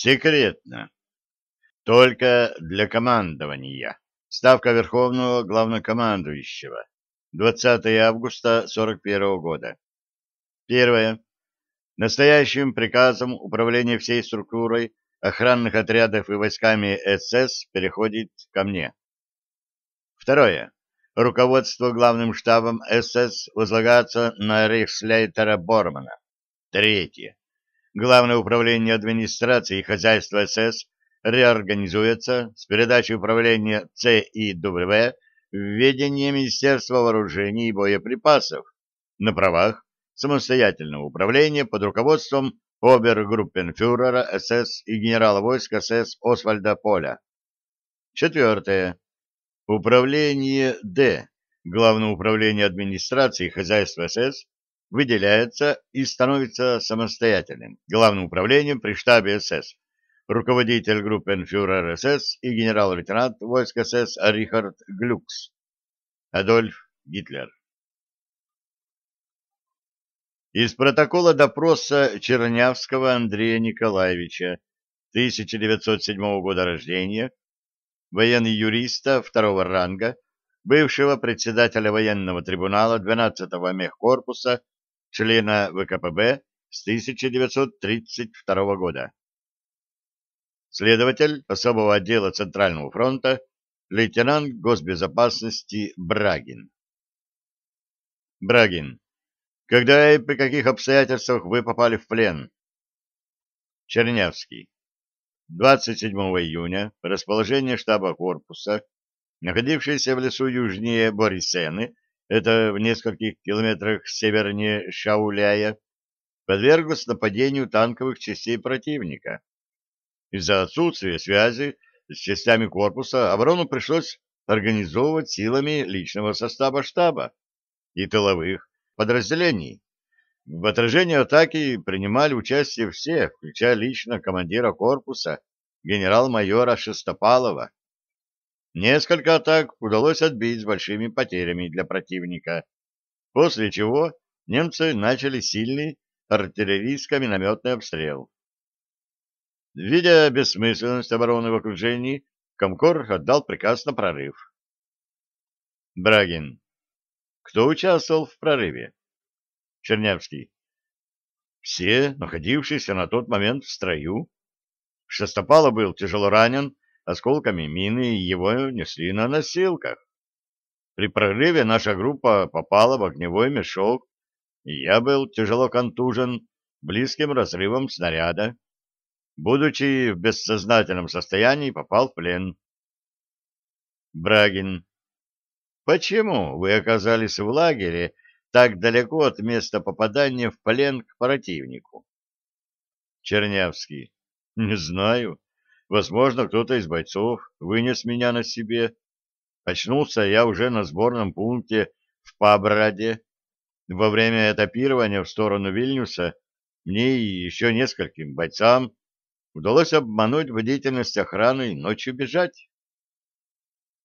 Секретно. Только для командования. Ставка Верховного Главнокомандующего. 20 августа 41 года. Первое. Настоящим приказом управления всей структурой охранных отрядов и войсками СС переходит ко мне. Второе. Руководство главным штабом СС возлагается на рейхслейтера Бормана. Третье. Главное управление администрации и хозяйства СС реорганизуется с передачей управления ЦИВ в ведение Министерства вооружений и боеприпасов на правах самостоятельного управления под руководством обергруппенфюрера СС и генерала войск СС Освальда Поля. Четвертое. Управление Д. Главное управление администрации и хозяйства СС выделяется и становится самостоятельным главным управлением при штабе СС. Руководитель группенфюрер СС и генерал-лейтенант войск СС Рихард Глюкс. Адольф Гитлер. Из протокола допроса Чернявского Андрея Николаевича, 1907 года рождения, военный юриста второго ранга, бывшего председателя военного трибунала 12-го мехкорпуса, члена ВКПБ с 1932 года. Следователь особого отдела Центрального фронта, лейтенант госбезопасности Брагин. Брагин. Когда и при каких обстоятельствах вы попали в плен? Чернявский. 27 июня расположение штаба корпуса, находившееся в лесу южнее Борисены, это в нескольких километрах севернее Шауляя, подверглось нападению танковых частей противника. Из-за отсутствия связи с частями корпуса оборону пришлось организовывать силами личного состава штаба и тыловых подразделений. В отражении атаки принимали участие все, включая лично командира корпуса, генерал-майора Шестопалова. Несколько атак удалось отбить с большими потерями для противника, после чего немцы начали сильный артиллерийско-минометный обстрел. Видя бессмысленность обороны в окружении, Комкор отдал приказ на прорыв. Брагин. Кто участвовал в прорыве? Чернявский. Все, находившиеся на тот момент в строю. Шестопало был тяжело ранен осколками мины, его несли на носилках. При прорыве наша группа попала в огневой мешок, и я был тяжело контужен близким разрывом снаряда. Будучи в бессознательном состоянии, попал в плен. Брагин. Почему вы оказались в лагере так далеко от места попадания в плен к противнику? Чернявский. Не знаю. Возможно, кто-то из бойцов вынес меня на себе. Очнулся я уже на сборном пункте в Пабраде. Во время этапирования в сторону Вильнюса мне и еще нескольким бойцам удалось обмануть бдительность охраны и ночью бежать.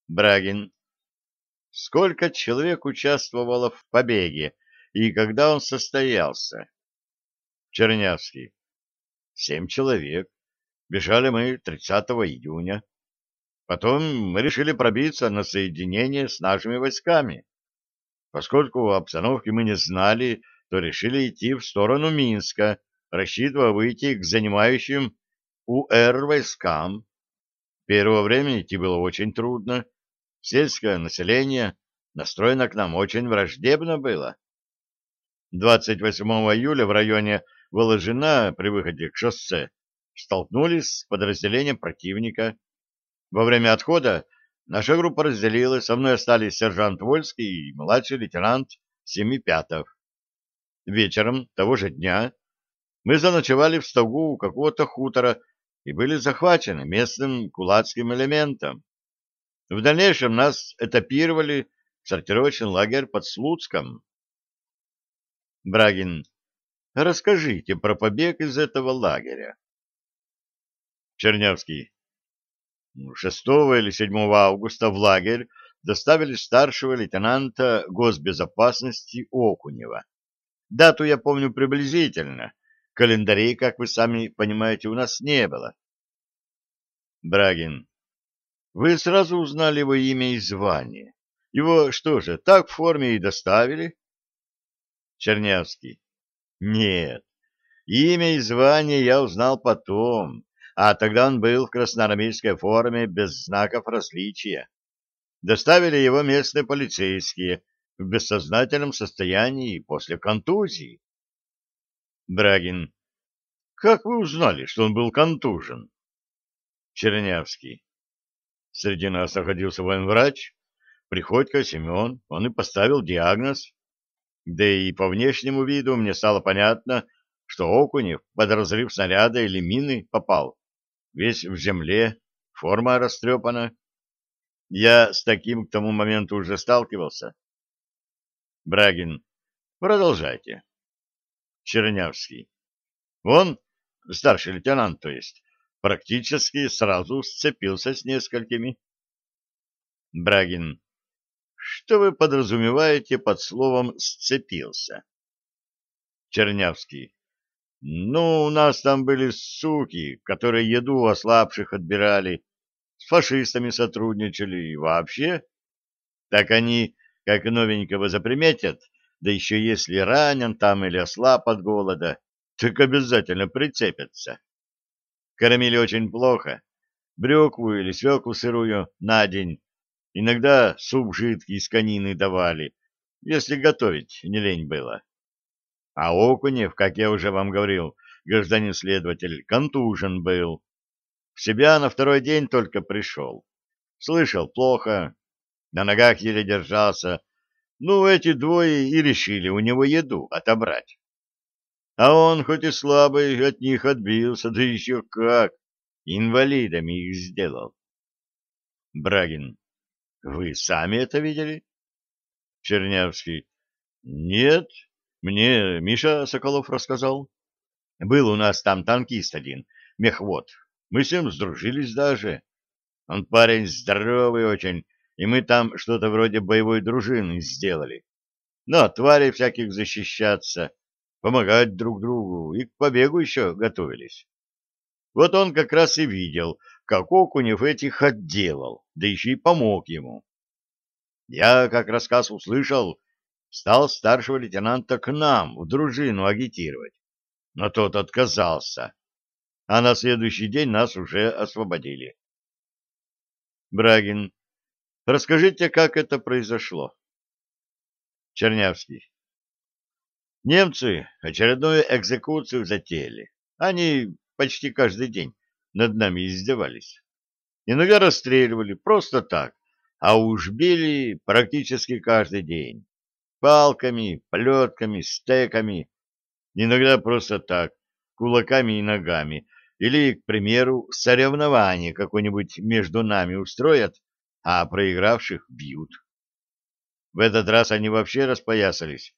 Брагин сколько человек участвовало в побеге и когда он состоялся. Чернявский. Семь человек. Бежали мы 30 июня. Потом мы решили пробиться на соединение с нашими войсками. Поскольку обстановки мы не знали, то решили идти в сторону Минска, рассчитывая выйти к занимающим УР войскам. Первое время идти было очень трудно, Сельское население настроено к нам очень враждебно было. 28 июля в районе Воложина при выходе к шоссе столкнулись с подразделением противника. Во время отхода наша группа разделилась, со мной остались сержант Вольский и младший лейтенант Семипятов. Вечером того же дня мы заночевали в стогу у какого-то хутора и были захвачены местным кулацким элементом. В дальнейшем нас этапировали в сортировочный лагерь под Слуцком. Брагин, расскажите про побег из этого лагеря. Чернявский. 6 или 7 августа в лагерь доставили старшего лейтенанта госбезопасности Окунева. Дату я помню приблизительно. Календарей, как вы сами понимаете, у нас не было. Брагин. Вы сразу узнали его имя и звание. Его что же, так в форме и доставили? Чернявский. Нет. Имя и звание я узнал потом, а тогда он был в красноармейской форме без знаков различия. Доставили его местные полицейские в бессознательном состоянии после контузии. Брагин. Как вы узнали, что он был контужен? Чернявский. Среди нас находился военврач, Приходько Семен, он и поставил диагноз. Да и по внешнему виду мне стало понятно, что Окунев под разрыв снаряда или мины попал. Весь в земле, форма растрепана. Я с таким к тому моменту уже сталкивался. Брагин, продолжайте. Чернявский. Он, старший лейтенант, то есть, практически сразу сцепился с несколькими. Брагин. Что вы подразумеваете под словом «сцепился»? Чернявский. Ну, у нас там были суки, которые еду у ослабших отбирали, с фашистами сотрудничали и вообще. Так они, как новенького заприметят, да еще если ранен там или ослаб от голода, так обязательно прицепятся. Кормили очень плохо. Брюкву или свеклу сырую на день. Иногда суп жидкий из конины давали, если готовить не лень было. А Окунев, как я уже вам говорил, гражданин следователь, контужен был. В себя на второй день только пришел. Слышал плохо, на ногах еле держался. Ну, эти двое и решили у него еду отобрать. А он, хоть и слабый, от них отбился, да еще как, инвалидами их сделал. Брагин, вы сами это видели? Чернявский, нет, мне Миша Соколов рассказал. Был у нас там танкист один, мехвод. Мы с ним сдружились даже. Он парень здоровый очень, и мы там что-то вроде боевой дружины сделали. Но от тварей всяких защищаться, помогать друг другу и к побегу еще готовились. Вот он как раз и видел, как Окунев этих отделал, да еще и помог ему. Я, как рассказ услышал, стал старшего лейтенанта к нам, в дружину, агитировать. Но тот отказался, а на следующий день нас уже освободили. Брагин, расскажите, как это произошло? Чернявский. Немцы очередную экзекуцию затеяли. Они почти каждый день над нами издевались. Иногда расстреливали просто так, а уж били практически каждый день палками, плетками, стеками, иногда просто так, кулаками и ногами, или, к примеру, соревнование какое-нибудь между нами устроят, а проигравших бьют. В этот раз они вообще распоясались,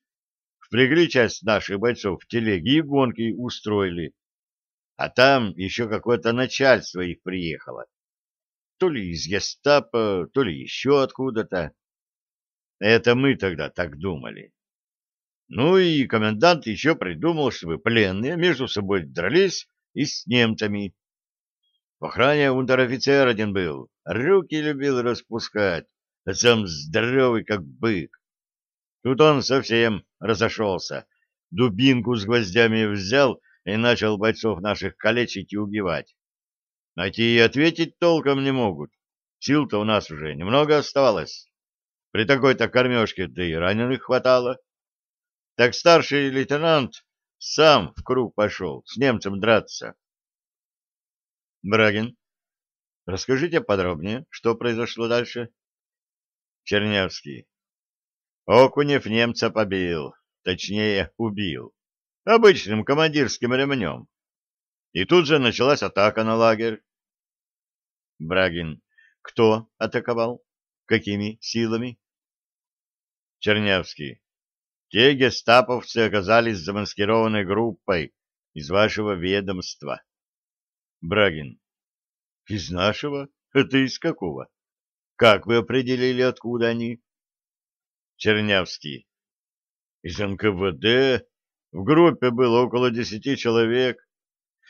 впрягли часть наших бойцов в телеги и гонки устроили, а там еще какое-то начальство их приехало, то ли из гестапо, то ли еще откуда-то. Это мы тогда так думали. Ну и комендант еще придумал, чтобы пленные между собой дрались и с немцами. В охране унтер-офицер один был, руки любил распускать, а сам здоровый, как бык. Тут он совсем разошелся, дубинку с гвоздями взял и начал бойцов наших калечить и убивать. Те и ответить толком не могут. Сил-то у нас уже немного оставалось. При такой-то кормежке да и раненых хватало. Так старший лейтенант сам в круг пошел с немцем драться. Брагин, расскажите подробнее, что произошло дальше. Чернявский. Окунев немца побил, точнее убил, обычным командирским ремнем. И тут же началась атака на лагерь. Брагин. Кто атаковал? Какими силами? Чернявский. Те гестаповцы оказались замаскированной группой из вашего ведомства. Брагин. Из нашего? Это из какого? Как вы определили, откуда они? Чернявский. Из НКВД. В группе было около десяти человек.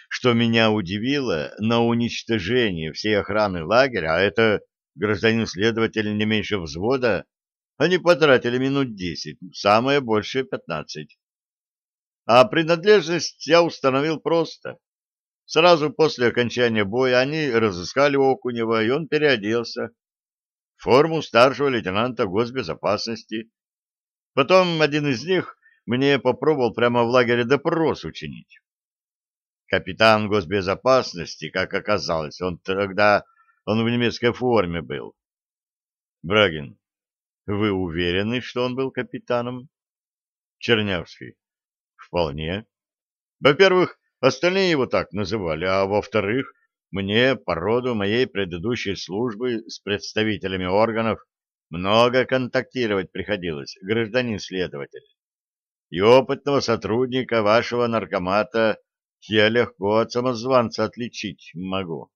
что меня удивило, на уничтожение всей охраны лагеря, а это гражданин-следователь не меньше взвода, они потратили минут десять, самое большее пятнадцать. А принадлежность я установил просто. Сразу после окончания боя они разыскали Окунева, и он переоделся в форму старшего лейтенанта госбезопасности. Потом один из них мне попробовал прямо в лагере допрос учинить. Капитан госбезопасности, как оказалось, он тогда он в немецкой форме был. Брагин, вы уверены, что он был капитаном? Чернявский. Вполне. Во-первых, остальные его так называли, а во-вторых, мне по роду моей предыдущей службы с представителями органов много контактировать приходилось, гражданин-следователь. И опытного сотрудника вашего наркомата я легко от самозванца отличить могу.